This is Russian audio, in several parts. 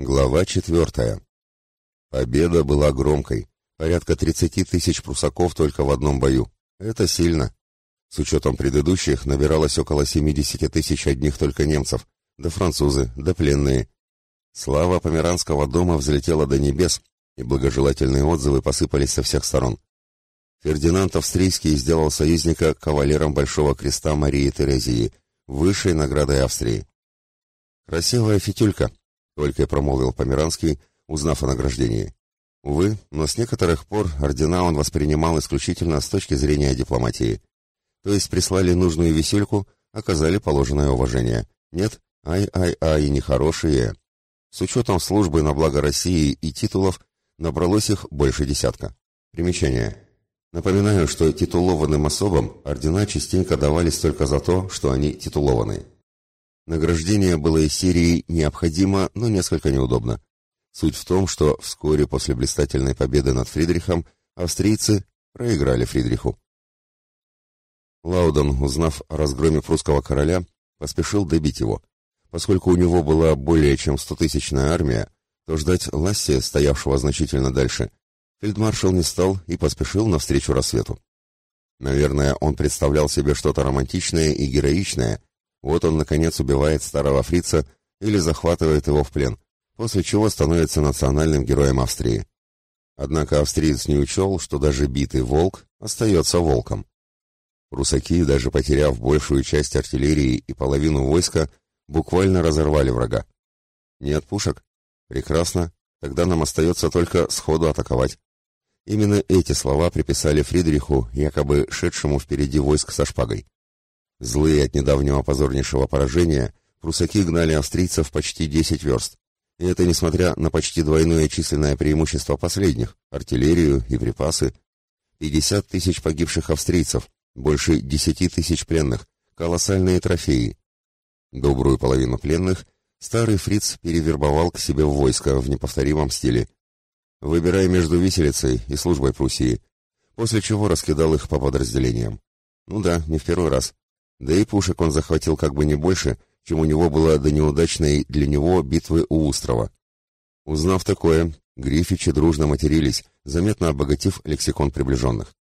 Глава четвертая. Победа была громкой. Порядка 30 тысяч прусаков только в одном бою. Это сильно. С учетом предыдущих набиралось около 70 тысяч одних только немцев, да французы, да пленные. Слава Померанского дома взлетела до небес, и благожелательные отзывы посыпались со всех сторон. Фердинанд Австрийский сделал союзника кавалером Большого Креста Марии Терезии, высшей наградой Австрии. «Красивая фитюлька», — только и промолвил Померанский, узнав о награждении. Увы, но с некоторых пор ордена он воспринимал исключительно с точки зрения дипломатии. То есть прислали нужную висельку, оказали положенное уважение. Нет, ай-ай-ай, нехорошие. С учетом службы на благо России и титулов набралось их больше десятка. Примечание. Напоминаю, что титулованным особам ордена частенько давались только за то, что они титулованные. Награждение было из серии необходимо, но несколько неудобно. Суть в том, что вскоре после блистательной победы над Фридрихом австрийцы проиграли Фридриху. Лауден, узнав о разгроме прусского короля, поспешил добить его. Поскольку у него была более чем стотысячная армия, то ждать Ласси, стоявшего значительно дальше, фельдмаршал не стал и поспешил навстречу рассвету. Наверное, он представлял себе что-то романтичное и героичное, вот он, наконец, убивает старого фрица или захватывает его в плен, после чего становится национальным героем Австрии. Однако австриец не учел, что даже битый волк остается волком. Русаки, даже потеряв большую часть артиллерии и половину войска, буквально разорвали врага. Нет пушек? Прекрасно. Тогда нам остается только сходу атаковать. Именно эти слова приписали Фридриху, якобы шедшему впереди войск со шпагой. Злые от недавнего позорнейшего поражения, прусаки гнали австрийцев почти 10 верст. И это несмотря на почти двойное численное преимущество последних, артиллерию и припасы. 50 тысяч погибших австрийцев, больше 10 тысяч пленных, колоссальные трофеи. Добрую половину пленных старый фриц перевербовал к себе в войско в неповторимом стиле. Выбирая между виселицей и службой Пруссии, после чего раскидал их по подразделениям. Ну да, не в первый раз. Да и пушек он захватил как бы не больше, чем у него было до неудачной для него битвы у Устрова. Узнав такое, грифичи дружно матерились, заметно обогатив лексикон приближенных.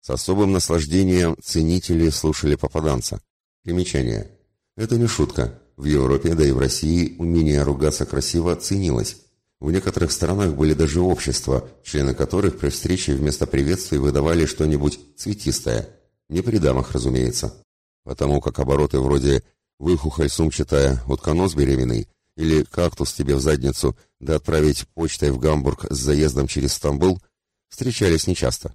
С особым наслаждением ценители слушали попаданца. Примечание. Это не шутка. В Европе, да и в России умение ругаться красиво ценилось. В некоторых странах были даже общества, члены которых при встрече вместо приветствий выдавали что-нибудь цветистое. Не при дамах, разумеется потому как обороты вроде «выхухоль сумчатая, утконос беременный» или «кактус тебе в задницу» да отправить почтой в Гамбург с заездом через Стамбул встречались нечасто.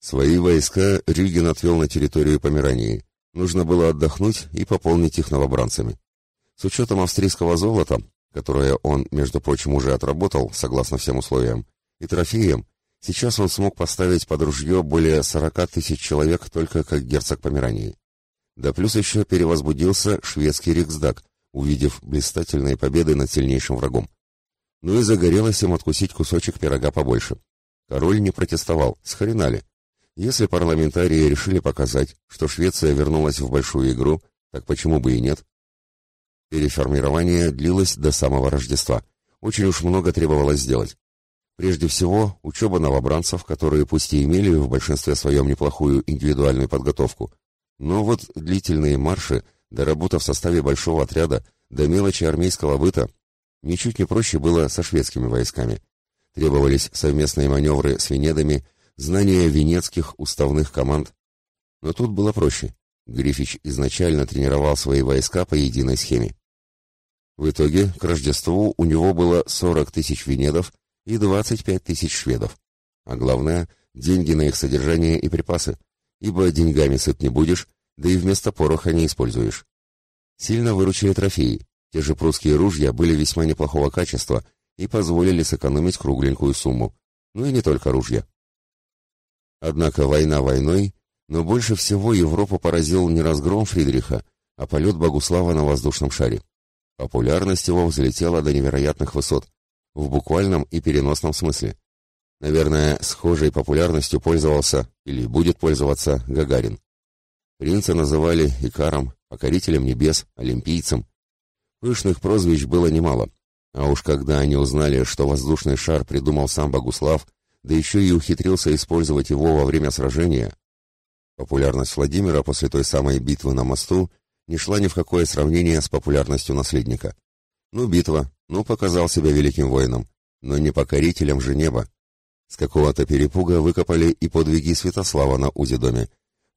Свои войска Рюген отвел на территорию Померании. Нужно было отдохнуть и пополнить их новобранцами. С учетом австрийского золота, которое он, между прочим, уже отработал, согласно всем условиям, и трофеем, Сейчас он смог поставить под ружье более 40 тысяч человек только как герцог Померании. Да плюс еще перевозбудился шведский Риксдаг, увидев блистательные победы над сильнейшим врагом. Ну и загорелось им откусить кусочек пирога побольше. Король не протестовал, схренали. Если парламентарии решили показать, что Швеция вернулась в большую игру, так почему бы и нет? Переформирование длилось до самого Рождества. Очень уж много требовалось сделать. Прежде всего, учеба новобранцев, которые пусть и имели в большинстве своем неплохую индивидуальную подготовку, но вот длительные марши, до работы в составе большого отряда, до мелочи армейского быта, ничуть не проще было со шведскими войсками. Требовались совместные маневры с венедами, знания венецких уставных команд. Но тут было проще. Грифич изначально тренировал свои войска по единой схеме. В итоге к Рождеству у него было 40 тысяч венедов и 25 тысяч шведов. А главное, деньги на их содержание и припасы, ибо деньгами сыт не будешь, да и вместо пороха не используешь. Сильно выручили трофеи. Те же прусские ружья были весьма неплохого качества и позволили сэкономить кругленькую сумму. Ну и не только ружья. Однако война войной, но больше всего Европу поразил не разгром Фридриха, а полет Богуслава на воздушном шаре. Популярность его взлетела до невероятных высот в буквальном и переносном смысле. Наверное, схожей популярностью пользовался или будет пользоваться Гагарин. Принца называли Икаром, покорителем небес, олимпийцем. Пышных прозвищ было немало, А уж когда они узнали, что воздушный шар придумал сам Богуслав, да еще и ухитрился использовать его во время сражения, популярность Владимира после той самой битвы на мосту не шла ни в какое сравнение с популярностью наследника. Ну, битва, ну, показал себя великим воином, но не покорителем же неба. С какого-то перепуга выкопали и подвиги Святослава на Узи-доме,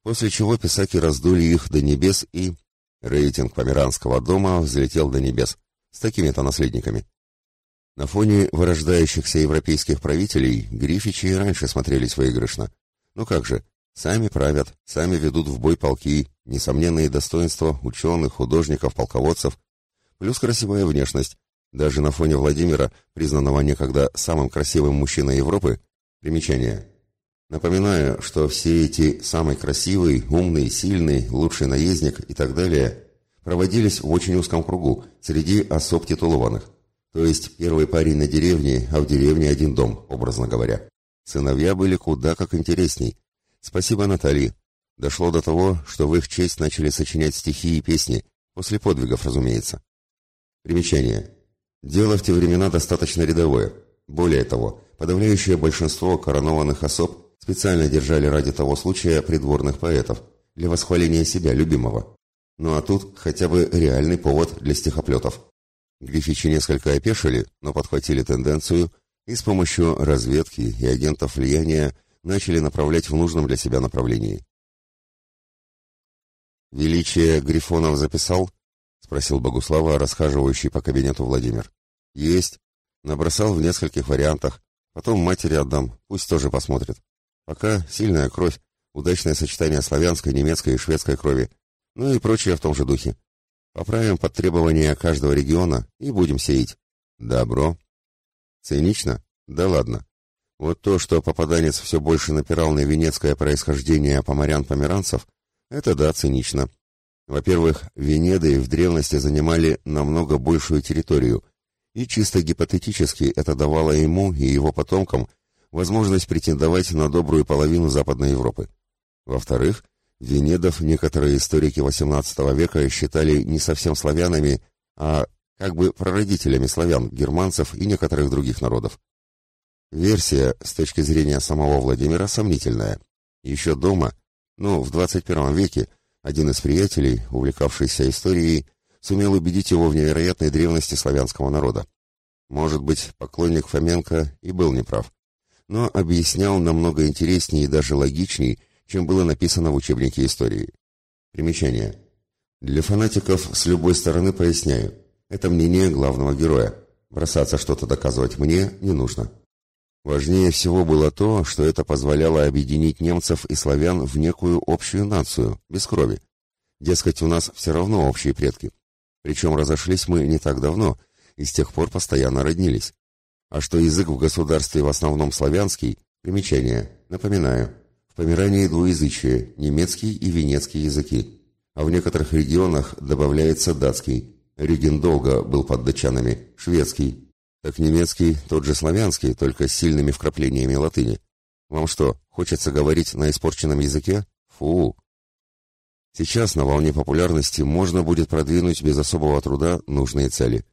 после чего писаки раздули их до небес и... Рейтинг Померанского дома взлетел до небес с такими-то наследниками. На фоне вырождающихся европейских правителей Грифичи и раньше смотрелись выигрышно. Ну как же, сами правят, сами ведут в бой полки, несомненные достоинства ученых, художников, полководцев, плюс красивая внешность. Даже на фоне Владимира, признанного некогда самым красивым мужчиной Европы, примечание. Напоминаю, что все эти «самый красивый», «умный», «сильный», «лучший наездник» и так далее проводились в очень узком кругу, среди особ титулованных. То есть первый парень на деревне, а в деревне один дом, образно говоря. Сыновья были куда как интересней. Спасибо Наталье. Дошло до того, что в их честь начали сочинять стихи и песни, после подвигов, разумеется. Примечание. Дело в те времена достаточно рядовое. Более того, подавляющее большинство коронованных особ специально держали ради того случая придворных поэтов, для восхваления себя, любимого. Ну а тут хотя бы реальный повод для стихоплетов. Грифичи несколько опешили, но подхватили тенденцию и с помощью разведки и агентов влияния начали направлять в нужном для себя направлении. «Величие Грифонов записал?» — спросил Богуслава, расхаживающий по кабинету Владимир. «Есть. Набросал в нескольких вариантах. Потом матери отдам, пусть тоже посмотрит. Пока сильная кровь, удачное сочетание славянской, немецкой и шведской крови, ну и прочее в том же духе. Поправим под требования каждого региона и будем сеять. Добро. Цинично? Да ладно. Вот то, что попаданец все больше напирал на венецкое происхождение поморян-померанцев, это да, цинично. Во-первых, Венеды в древности занимали намного большую территорию, и чисто гипотетически это давало ему и его потомкам возможность претендовать на добрую половину Западной Европы. Во-вторых, Венедов некоторые историки XVIII века считали не совсем славянами, а как бы прародителями славян, германцев и некоторых других народов. Версия, с точки зрения самого Владимира, сомнительная. Еще дома, ну, в 21 веке, один из приятелей, увлекавшийся историей, сумел убедить его в невероятной древности славянского народа. Может быть, поклонник Фоменко и был неправ, но объяснял намного интереснее и даже логичнее, чем было написано в учебнике истории. Примечание. Для фанатиков с любой стороны поясняю. Это мнение главного героя. Бросаться что-то доказывать мне не нужно. Важнее всего было то, что это позволяло объединить немцев и славян в некую общую нацию, без крови. Дескать, у нас все равно общие предки. Причем разошлись мы не так давно, и с тех пор постоянно роднились. А что язык в государстве в основном славянский, примечание, напоминаю, в Померании двуязычие, немецкий и венецкий языки, а в некоторых регионах добавляется датский. Рюген долго был под датчанами, шведский. Так немецкий, тот же славянский, только с сильными вкраплениями латыни. Вам что, хочется говорить на испорченном языке? Фу! Сейчас на волне популярности можно будет продвинуть без особого труда нужные цели.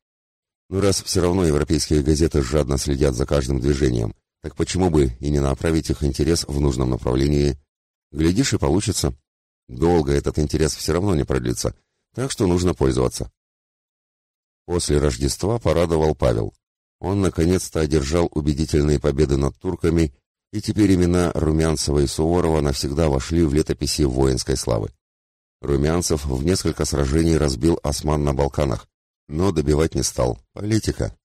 Ну раз все равно европейские газеты жадно следят за каждым движением, так почему бы и не направить их интерес в нужном направлении? Глядишь, и получится. Долго этот интерес все равно не продлится, так что нужно пользоваться. После Рождества порадовал Павел. Он наконец-то одержал убедительные победы над турками, и теперь имена Румянцева и Суворова навсегда вошли в летописи воинской славы. Румянцев в несколько сражений разбил осман на Балканах, но добивать не стал. Политика.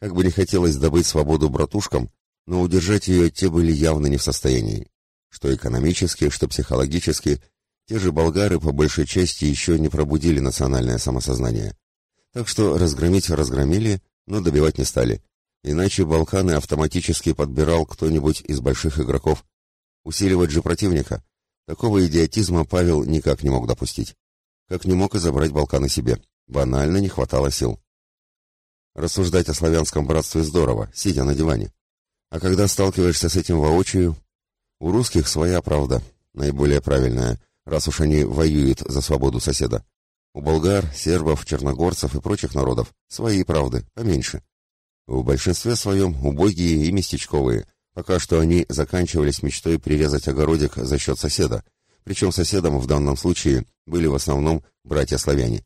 Как бы не хотелось добыть свободу братушкам, но удержать ее те были явно не в состоянии. Что экономически, что психологически, те же болгары по большей части еще не пробудили национальное самосознание. Так что разгромить разгромили, но добивать не стали. Иначе Балканы автоматически подбирал кто-нибудь из больших игроков. Усиливать же противника. Такого идиотизма Павел никак не мог допустить. Как не мог и забрать Балканы себе. Банально не хватало сил. Рассуждать о славянском братстве здорово, сидя на диване. А когда сталкиваешься с этим воочию, у русских своя правда, наиболее правильная, раз уж они воюют за свободу соседа. У болгар, сербов, черногорцев и прочих народов свои правды, поменьше. В большинстве своем убогие и местечковые. Пока что они заканчивались мечтой прирезать огородик за счет соседа, причем соседом в данном случае были в основном братья-славяне.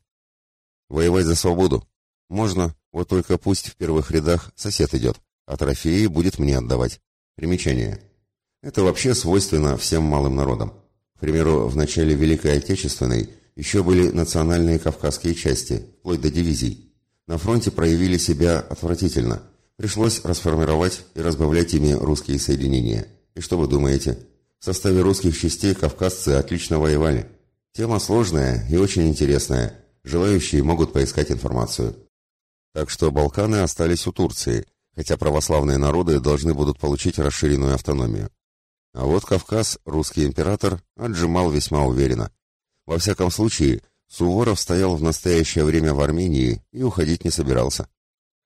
Воевать за свободу? Можно, вот только пусть в первых рядах сосед идет, а трофеи будет мне отдавать. Примечание. Это вообще свойственно всем малым народам. К примеру, в начале Великой Отечественной еще были национальные кавказские части, вплоть до дивизий. На фронте проявили себя отвратительно. Пришлось расформировать и разбавлять ими русские соединения. И что вы думаете? В составе русских частей кавказцы отлично воевали. Тема сложная и очень интересная. Желающие могут поискать информацию. Так что Балканы остались у Турции, хотя православные народы должны будут получить расширенную автономию. А вот Кавказ русский император отжимал весьма уверенно. Во всяком случае, Суворов стоял в настоящее время в Армении и уходить не собирался.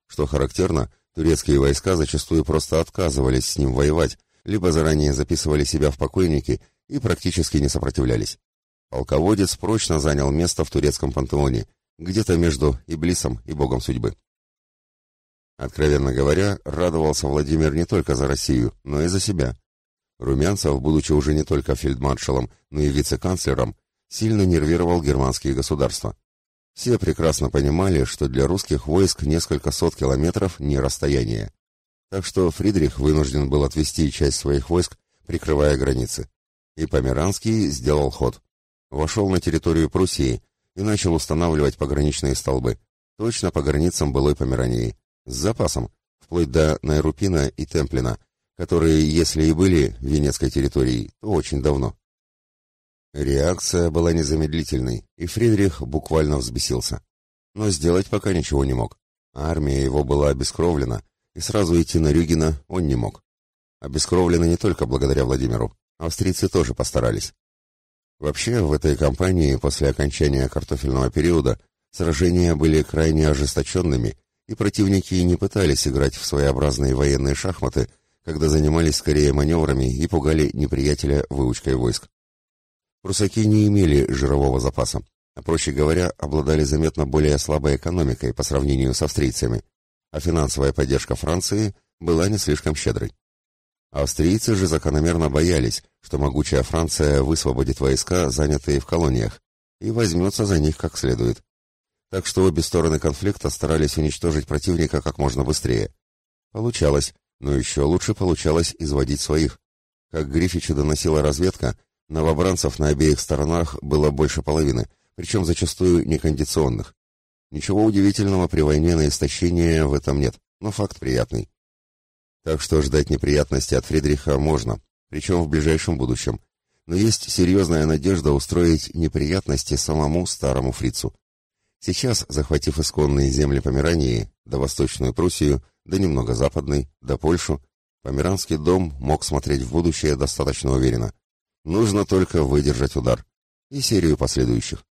Что характерно, турецкие войска зачастую просто отказывались с ним воевать, либо заранее записывали себя в покойники и практически не сопротивлялись. Полководец прочно занял место в турецком пантеоне, где-то между Иблисом и богом судьбы. Откровенно говоря, радовался Владимир не только за Россию, но и за себя. Румянцев, будучи уже не только фельдмаршалом, но и вице-канцлером, сильно нервировал германские государства. Все прекрасно понимали, что для русских войск несколько сот километров не расстояние. Так что Фридрих вынужден был отвести часть своих войск, прикрывая границы. И Померанский сделал ход. Вошел на территорию Пруссии и начал устанавливать пограничные столбы, точно по границам былой Померании, с запасом, вплоть до Найрупина и Темплина, которые, если и были Венецкой территории, то очень давно. Реакция была незамедлительной, и Фридрих буквально взбесился. Но сделать пока ничего не мог. Армия его была обескровлена, и сразу идти на Рюгина он не мог. Обескровлена не только благодаря Владимиру. Австрийцы тоже постарались. Вообще, в этой кампании после окончания картофельного периода сражения были крайне ожесточенными, и противники не пытались играть в своеобразные военные шахматы, когда занимались скорее маневрами и пугали неприятеля выучкой войск. Прусаки не имели жирового запаса, а, проще говоря, обладали заметно более слабой экономикой по сравнению с австрийцами, а финансовая поддержка Франции была не слишком щедрой. Австрийцы же закономерно боялись, что могучая Франция высвободит войска, занятые в колониях, и возьмется за них как следует. Так что обе стороны конфликта старались уничтожить противника как можно быстрее. Получалось, но еще лучше получалось изводить своих. Как Грифичу доносила разведка, Новобранцев на обеих сторонах было больше половины, причем зачастую некондиционных. Ничего удивительного при войне на истощение в этом нет, но факт приятный. Так что ждать неприятностей от Фридриха можно, причем в ближайшем будущем. Но есть серьезная надежда устроить неприятности самому старому фрицу. Сейчас, захватив исконные земли Померании, до Восточную Пруссию, да немного Западной, до Польшу, Померанский дом мог смотреть в будущее достаточно уверенно. Нужно только выдержать удар и серию последующих.